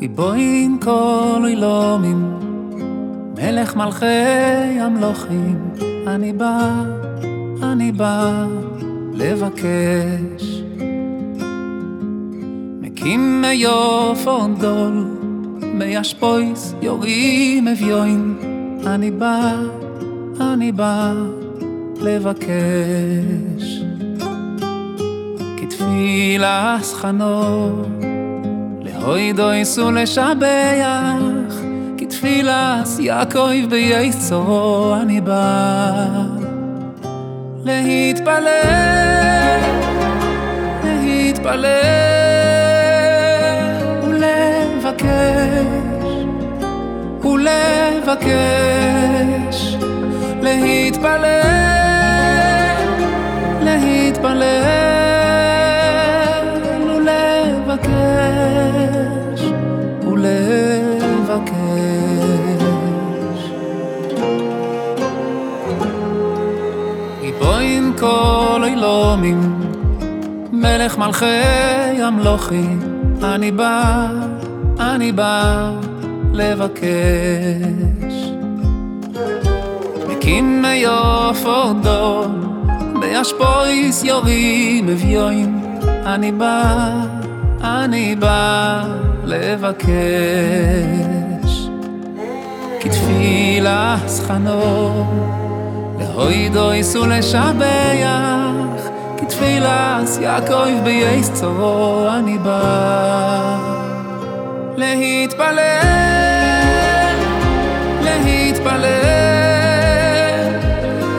גיבוין כל אילומים, מלך מלכי המלוכים, אני בא, אני בא לבקש. מקים מיופון דול, מישפויס יורים אביוין, אני בא, אני בא לבקש. כתפילס חנור הוידויס ולשבח, כתפילס יעקב בייצורו אני בא. להתפלל, להתפלל ולבקש, ולבקש, להתפלל, להתפלל גיבוין כל אילומים, מלך מלכי המלוכים, אני בא, אני בא לבקש. מקים מיופו דום, בישפויס יורים אביוין, אני בא, אני בא לבקש. כתפילה סחנור להוידויס ולשבח, כתפילס יעקב בייס צורו אני בא. להתפלל, להתפלל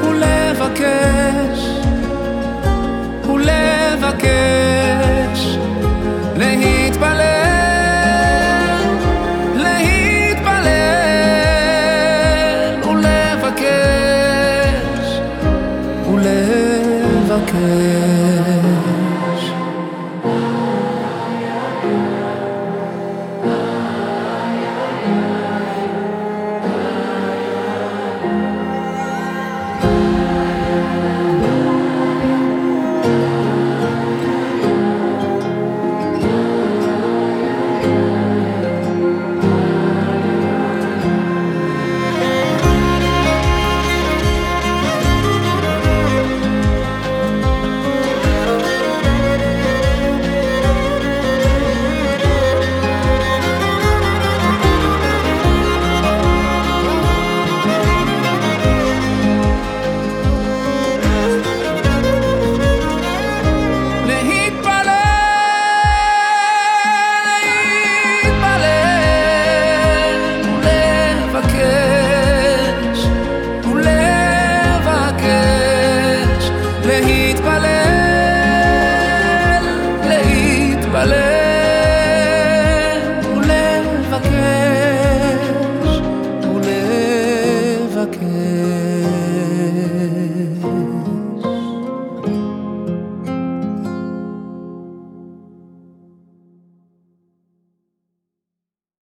ולבקש, ולבקש, ולבקש